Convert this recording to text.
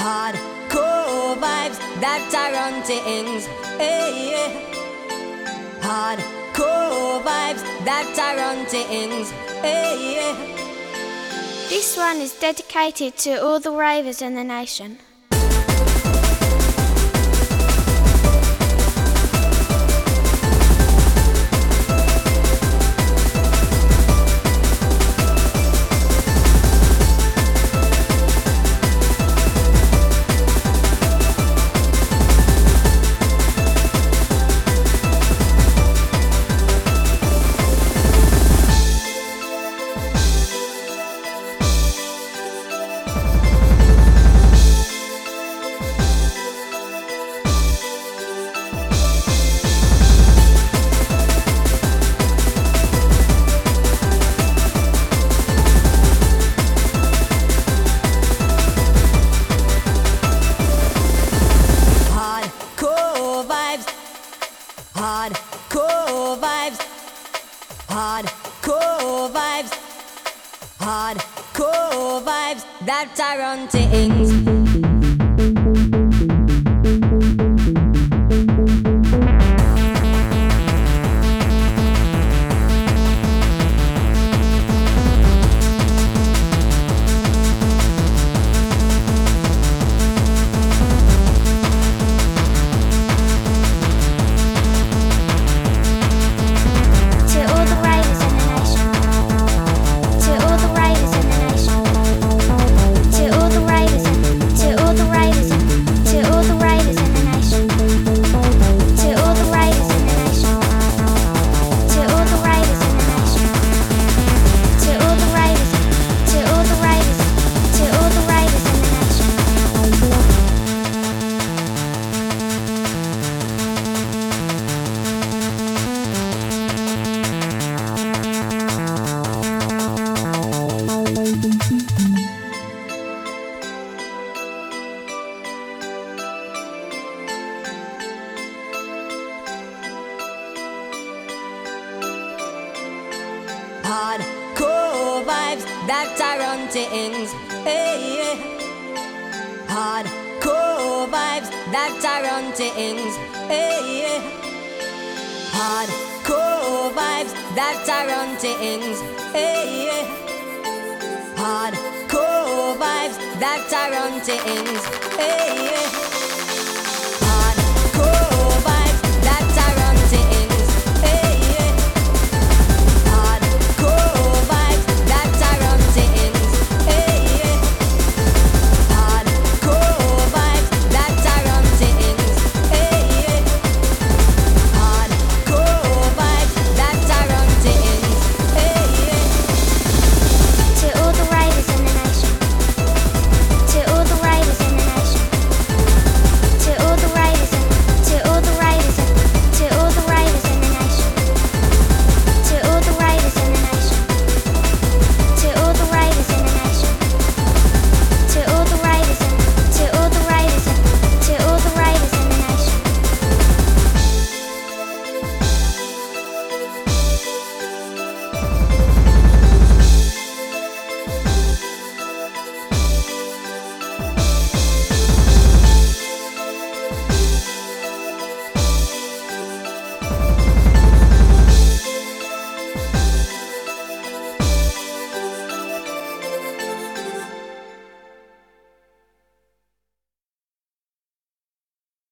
Hardcore vibes that are on things. Hey, yeah. Hardcore vibes that are on things. Hey, yeah. This one is dedicated to all the ravers in the nation. Hardcore vibes. Hardcore vibes. Hardcore vibes that on things. Hardcore vibes that are on things. Hey. Hardcore vibes that are on things. Hey. Hardcore vibes that are on things. Hey. Hardcore vibes that are on things. Hey.